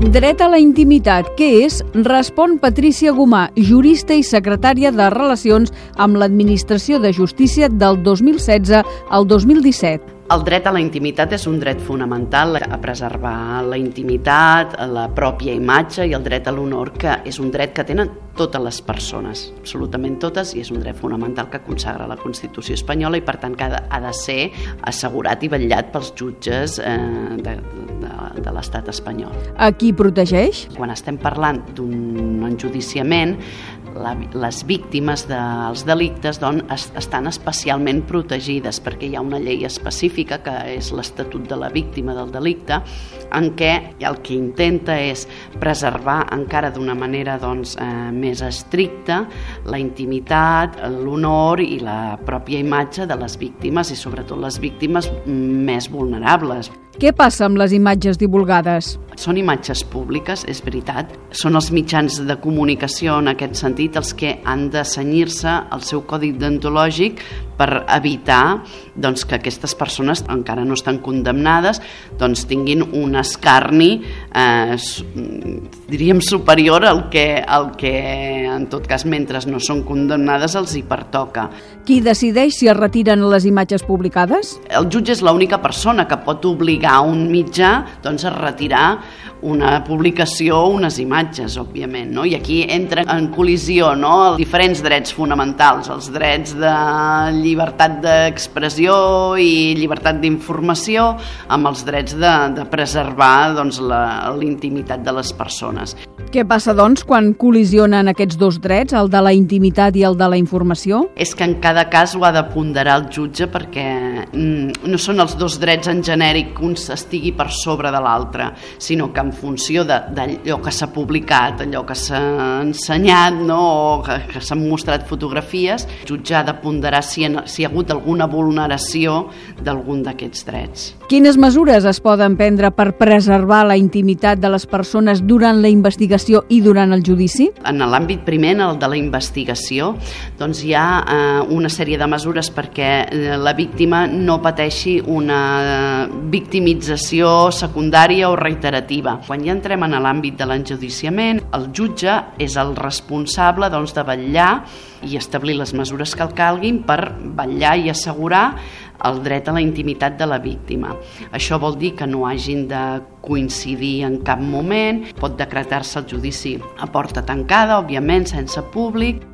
Dret a la intimitat, què és? Respon Patricia Gomà, jurista i secretària de Relacions amb l'Administració de Justícia del 2016 al 2017. El dret a la intimitat és un dret fonamental a preservar la intimitat, la pròpia imatge i el dret a l'honor, que és un dret que tenen totes les persones, absolutament totes, i és un dret fonamental que consagra la Constitució espanyola i per tant que ha de ser assegurat i vetllat pels jutges eh, de, de, l'estat espanyol. A qui protegeix? Quan estem parlant d'un enjudiciament, la, les víctimes dels delictes doncs, estan especialment protegides perquè hi ha una llei específica que és l'Estatut de la Víctima del Delicte en què el que intenta és preservar encara d'una manera doncs, eh, més estricta la intimitat, l'honor i la pròpia imatge de les víctimes i sobretot les víctimes més vulnerables. Què passa amb les imatges divulgades? Són imatges públiques, és veritat. Són els mitjans de comunicació en aquest sentit els que han de senyir-se al seu codi deontològic per evitar doncs, que aquestes persones encara no estan condemnades doncs, tinguin un escarni eh, diríem superior al que, al que en tot cas mentre no són condemnades els hi pertoca. Qui decideix si es retiren les imatges publicades? El jutge és l'única persona que pot obligar un mitjà doncs, a retirar una publicació o unes imatges, òbviament, no? i aquí entra en col·lisió no? els diferents drets fonamentals, els drets de llibertat d'expressió i llibertat d'informació amb els drets de, de preservar doncs, la intimitat de les persones. Què passa, doncs, quan col·lisionen aquests dos drets, el de la intimitat i el de la informació? És que en cada cas ho ha de ponderar el jutge perquè mm, no són els dos drets en genèric que un estigui per sobre de l'altre, sinó que en funció d'allò que s'ha publicat, allò que s'ha ensenyat no? o que, que s'han mostrat fotografies, el jutge ha de ponderar si, en, si hi ha hagut alguna vulneració d'algun d'aquests drets. Quines mesures es poden prendre per preservar la intimitat de les persones durant la investigació investigació i durant el judici? En l'àmbit primer, en el de la investigació, doncs hi ha eh, una sèrie de mesures perquè eh, la víctima no pateixi una victimització secundària o reiterativa. Quan ja entrem en l'àmbit de l'enjudiciament, el jutge és el responsable doncs, de vetllar i establir les mesures que calguin per vetllar i assegurar el dret a la intimitat de la víctima. Això vol dir que no hagin de coincidir en cap moment, pot decretar-se el judici a porta tancada, òbviament, sense públic.